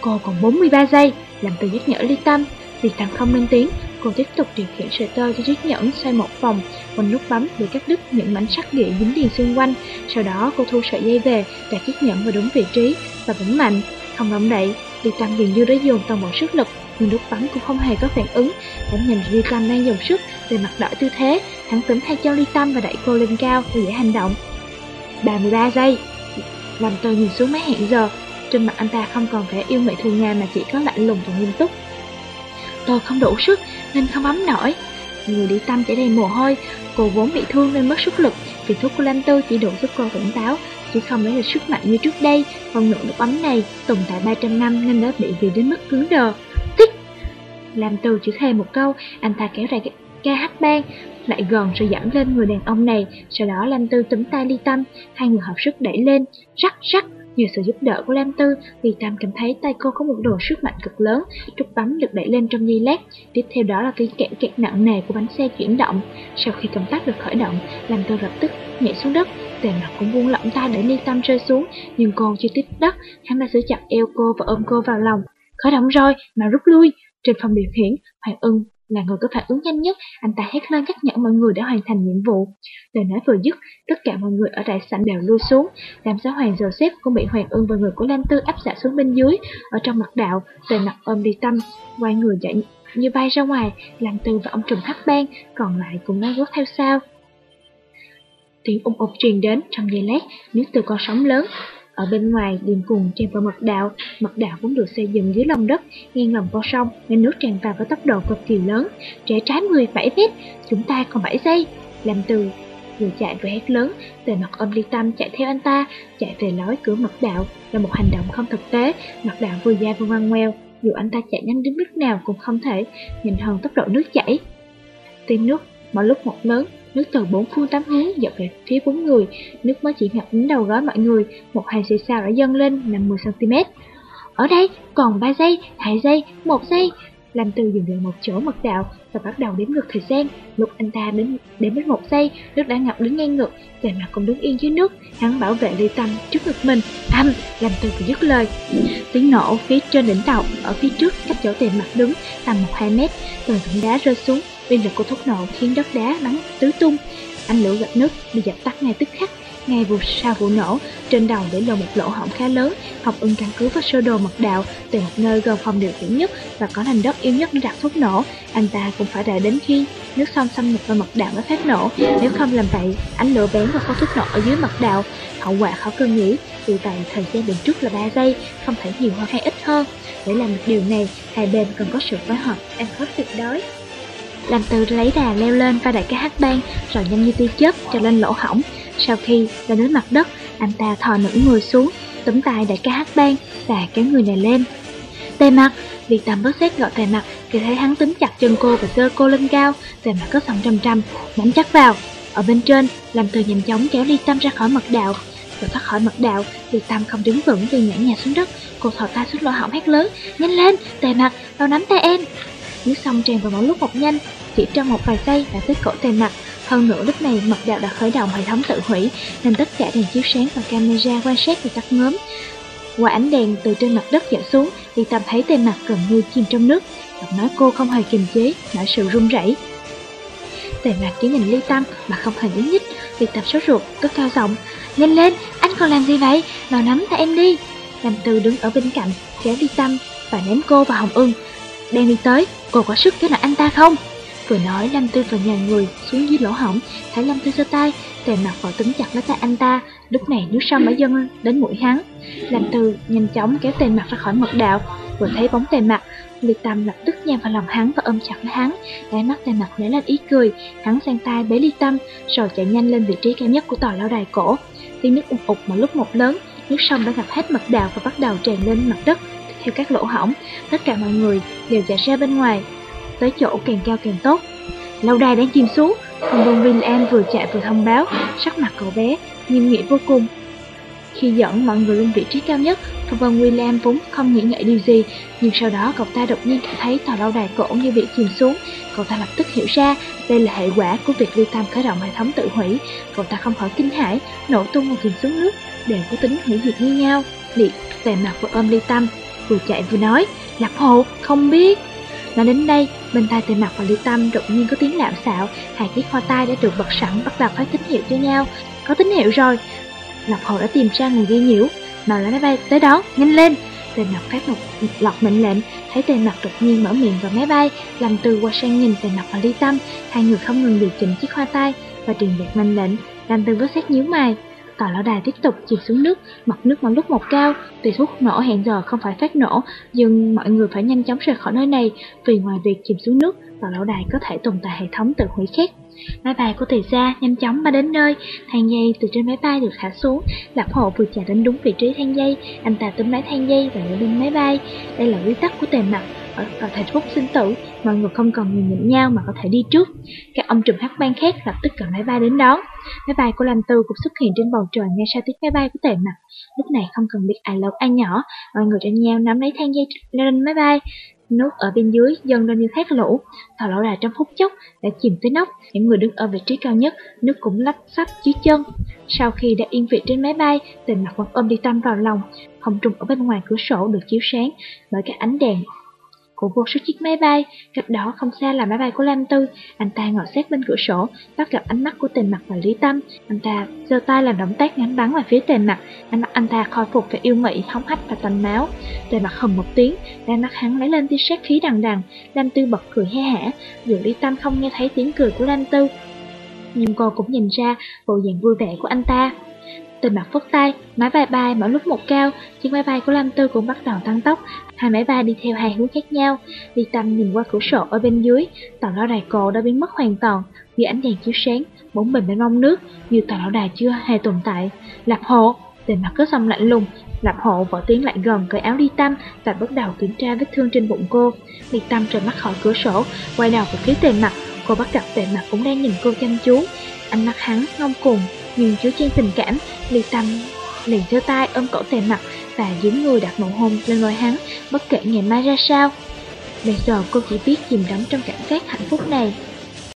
Cô còn 43 giây, làm từ nhắc nhở ly tâm. Vì thằng không lên tiếng, cô tiếp tục điều khiển sợi tơ cho chiếc nhẫn xoay một vòng quanh nút bấm để cắt đứt những mảnh sắt điện dính liền xung quanh. Sau đó cô thu sợi dây về, đặt chiếc nhẫn vào đúng vị trí và vững mạnh, không động đậy. Ly tâm dường như đã dồn toàn bộ sức lực, nhưng nút bấm cũng không hề có phản ứng. Hắn nhìn Ly tâm đang dùng sức, về mặt đổi tư thế, hắn túm hai chân Ly tâm và đẩy cô lên cao để dễ hành động. 33 giây Làm tôi nhìn xuống máy hẹn giờ, Trên mặt anh ta không còn vẻ yêu mị thường ngày mà chỉ có lạnh lùng và nghiêm túc. Tôi không đủ sức nên không bấm nổi. Người đi tâm chảy đầy mồ hôi, Cô vốn bị thương nên mất sức lực. Vì thuốc của Lam Tư chỉ đủ giúp cô tỉnh táo Chứ không lấy được sức mạnh như trước đây. Còn nụ nước bấm này tồn tại 300 năm Nên đã bị vì đến mức cứng đờ. Tích Lam Tư chỉ thêm một câu, Anh ta kéo ra ca hát bang lại gần rồi giảm lên người đàn ông này, sau đó Lam Tư túm tay Ly Tâm, hai người hợp sức đẩy lên, rắc rắc. Nhờ sự giúp đỡ của Lam Tư, Ly Tâm cảm thấy tay cô có một đồ sức mạnh cực lớn, trục bấm được đẩy lên trong giây lát. Tiếp theo đó là tiếng kẹt kẹt nặng nề của bánh xe chuyển động. Sau khi công tắc được khởi động, Lam Tư lập tức nhảy xuống đất, Tề mặt cũng buông lỏng tay để Ly Tâm rơi xuống, nhưng cô chưa tiếp đất, hắn đã giữ chặt eo cô và ôm cô vào lòng. Khởi động rồi, mà rút lui. Trên phòng điều khiển, Hoàng ưng là người có phản ứng nhanh nhất, anh ta hét lên nhắc nhở mọi người đã hoàn thành nhiệm vụ. Lời nói vừa dứt, tất cả mọi người ở đại sảnh đều lui xuống, làm giáo hoàng Joseph cũng bị Hoàng Ưng và người của Lam Tư áp xả xuống bên dưới. Ở trong mặt đạo, về mặt ôm đi tâm, quay người chạy như bay ra ngoài, Lam Tư và ông trùm hắc ban còn lại cũng nói gót theo sau. Tiếng ung ục truyền đến trong giây lát, nước từ con sóng lớn ở bên ngoài điền cùng tràn vào mật đạo, mật đạo cũng được xây dựng dưới lòng đất, ngang lòng con sông, nên nước tràn vào với tốc độ cực kỳ lớn. Trẻ trái 17 mét, chúng ta còn 7 giây. Làm từ vừa chạy vừa hét lớn, về mặt âm ly tâm chạy theo anh ta, chạy về lối cửa mật đạo là một hành động không thực tế, mật đạo vừa dài vừa ngoan ngoèo, dù anh ta chạy nhanh đến mức nào cũng không thể nhìn hơn tốc độ nước chảy. Tiếng nước mỗi lúc một lớn, Nước từ bốn phương tám hướng dọc về phía bốn người, nước mới chỉ ngập đến đầu gối mọi người, một hàng xì sao đã dâng lên 50cm. Ở đây, còn 3 giây, 2 giây, 1 giây. làm Tư dừng lại một chỗ mật đạo và bắt đầu đếm ngược thời gian. Lúc anh ta đến đến đến một giây, nước đã ngập đến ngang ngực, về mặt cũng đứng yên dưới nước. Hắn bảo vệ ly tâm trước ngực mình. Âm, làm Tư vừa dứt lời. Tiếng nổ phía trên đỉnh tàu, ở phía trước cách chỗ tiền mặt đứng tầm một hai mét, từ thượng đá rơi xuống Viên lực của thuốc nổ khiến đất đá bắn tứ tung. Ánh lửa gặp nước bị dập tắt ngay tức khắc. Ngay vụ sau vụ nổ, trên đầu để lộ một lỗ hổng khá lớn, học ưng căn cứ vào sơ đồ mật đạo từ một nơi gần phòng điều khiển nhất và có nền đất yếu nhất đặt thuốc nổ. Anh ta cũng phải đợi đến khi nước sông xâm nhập vào mật đạo mới phát nổ. Nếu không làm vậy, ánh lửa bén vào kho thuốc nổ ở dưới mật đạo. Hậu quả khó cân nghĩ, vì vậy thời gian định trước là 3 giây, không thể nhiều hơn hay ít hơn. Để làm được điều này, hai bên cần có sự phối hợp, ăn khớp tuyệt đối. Làm từ lấy đà leo lên và đẩy cái hát bang, Rồi nhanh như tia chớp cho lên lỗ hỏng Sau khi lên đến mặt đất, Anh ta thò nửa người xuống, Túm tay đẩy cái hát bang Và kéo người này lên. Tề mặt Liệt tầm bớt xét gọi tề mặt, thì thấy hắn túm chặt chân cô và dơ cô lên cao, Tề mặt có sòng trăm trăm Nắm chắc vào. Ở bên trên, Làm từ nhanh chóng kéo ly tâm ra khỏi mật đạo. Và thoát khỏi mật đạo Liệt tâm không đứng vững thì nhảy nhà xuống đất. Cô thò tay xuống lỗ hỏng hét lớn, Nhanh lên, Tề mặt vào nắm tay em. Nước sông tràn vào mỗi lúc một nhanh chỉ trong một vài giây đã tới cổ tề mặt. Hơn nữa lúc này mật đạo đã khởi động hệ thống tự hủy, nên tất cả đèn chiếu sáng và camera quan sát bị tắt ngớm. Qua ánh đèn từ trên mặt đất dạo xuống, thì tầm thấy tề mặt gần như chìm trong nước. Giọng nói cô không hề kiềm chế, nở sự run rẩy. Tề mặt chỉ nhìn ly tâm mà không hề nhúc nhích, vì tập sốt ruột, cất cao giọng. Nhanh lên, anh còn làm gì vậy? Nào nắm tay em đi. Làm từ đứng ở bên cạnh, kéo Ly Tâm và ném cô vào Hồng Ưng. Đang đi tới, cô có sức kéo lại anh ta không? Vừa nói Lâm Tư vừa nhờ người xuống dưới lỗ hổng, thấy Lâm Tư giơ tay, tề mặt vào tính chặt lấy tay anh ta. Lúc này nước sông đã dâng đến mũi hắn. Lâm Tư nhanh chóng kéo tề mặt ra khỏi mật đạo, vừa thấy bóng tề mặt, liệt Tâm lập tức nhào vào lòng hắn và ôm chặt lấy hắn. Đáy mắt tề mặt lấy lên ý cười, hắn sang tay bế Ly Tâm, rồi chạy nhanh lên vị trí cao nhất của tòa lao đài cổ. Tiếng nước ùn ụt một lúc một lớn, nước sông đã ngập hết mật đạo và bắt đầu tràn lên mặt đất theo các lỗ hổng. Tất cả mọi người đều chạy ra bên ngoài, tới chỗ càng cao càng tốt. Lâu đài đang chìm xuống, ông Don William vừa chạy vừa thông báo, sắc mặt cậu bé nghiêm nghị vô cùng. Khi dẫn mọi người lên vị trí cao nhất, Phong Vân William vốn không nghĩ ngợi điều gì, nhưng sau đó cậu ta đột nhiên cảm thấy tòa lâu đài cổ như bị chìm xuống. Cậu ta lập tức hiểu ra đây là hệ quả của việc Ly Tam khởi động hệ thống tự hủy. Cậu ta không khỏi kinh hãi, nổ tung một chìm xuống nước, đều có tính hủy diệt như nhau. Liệt về mặt vừa ôm Ly Tam, vừa chạy vừa nói, Lập Hồ, không biết. Nói đến đây, bên tai tề mặt và lưu tâm đột nhiên có tiếng lạm xạo, hai chiếc hoa tai đã được bật sẵn bắt đầu phát tín hiệu cho nhau. Có tín hiệu rồi. lộc Hồ đã tìm ra người gây nhiễu, màu lá máy bay tới đó, nhanh lên. Tề mặt phát một lọt mệnh lệnh, thấy tề mặt đột nhiên mở miệng vào máy bay, làm từ qua sang nhìn tề mặt và lưu tâm, hai người không ngừng điều chỉnh chiếc hoa tai và truyền đạt mệnh lệnh, làm từ với xét nhíu mày. Tòa lão đài tiếp tục chìm xuống nước, mặt nước một lúc một cao. Tùy thuốc nổ hẹn giờ không phải phát nổ, nhưng mọi người phải nhanh chóng rời khỏi nơi này, vì ngoài việc chìm xuống nước, tòa lão đài có thể tồn tại hệ thống tự hủy khác. Máy bay của Tề Gia nhanh chóng bay đến nơi, thang dây từ trên máy bay được thả xuống. Lạc Hộ vừa chạy đến đúng vị trí thang dây, anh ta túm lấy thang dây và nhảy lên máy bay. Đây là quy tắc của Tề Mặt ở, ở thời phút sinh tử, mọi người không cần nhìn nhận nhau mà có thể đi trước. Các ông trùm hắc bang khác lập tức cầm máy bay đến đón. Máy bay của Lam Tư cũng xuất hiện trên bầu trời ngay sau tiếng máy bay của Tề Mặt. Lúc này không cần biết ai lớn ai nhỏ, mọi người tranh nhau nắm lấy thang dây lên máy bay. Nước ở bên dưới dâng lên như thác lũ, thò lỗ ra trong phút chốc đã chìm tới nóc. Những người đứng ở vị trí cao nhất, nước cũng lách sắp dưới chân. Sau khi đã yên vị trên máy bay, Tề Mặt vẫn ôm đi tâm vào lòng. Không trung ở bên ngoài cửa sổ được chiếu sáng bởi các ánh đèn của vô số chiếc máy bay, cách đó không xa là máy bay của Lam Tư. Anh ta ngồi sát bên cửa sổ, bắt gặp ánh mắt của Tề Mặt và Lý Tâm. Anh ta giơ tay làm động tác ngắm bắn vào phía Tề Mặt. Ánh mắt anh ta khôi phục vẻ yêu mị, hóng hách và tanh máu. Tề Mặt hầm một tiếng, đang mắt hắn lấy lên tia sát khí đằng đằng. Lam Tư bật cười he hả, dù Lý Tâm không nghe thấy tiếng cười của Lam Tư. Nhưng cô cũng nhìn ra bộ dạng vui vẻ của anh ta. Tề mặt phất tay, máy bay bay mỗi lúc một cao, chiếc máy bay của Lam Tư cũng bắt đầu tăng tốc. Hai máy bay đi theo hai hướng khác nhau. Ly Tâm nhìn qua cửa sổ ở bên dưới, tàu lão đài cổ đã biến mất hoàn toàn. Vì ánh đèn chiếu sáng, bóng bình bên mông nước, như tàu lão đài chưa hề tồn tại. Lạp hộ, từ mặt cứ xong lạnh lùng, Lạp hộ vỡ tiếng lại gần cởi áo Ly Tâm và bắt đầu kiểm tra vết thương trên bụng cô. Ly Tâm rời mắt khỏi cửa sổ, quay đầu về phía tề mặt, cô bắt gặp tề mặt cũng đang nhìn cô chăm chú. Ánh mắt hắn ngông cuồng, nhưng chứa chen tình cảm, Ly Tâm liền giơ tay ôm cổ tề mặt và dính người đặt nụ hôn lên môi hắn, bất kể ngày mai ra sao. Bây giờ cô chỉ biết chìm đắm trong cảm giác hạnh phúc này.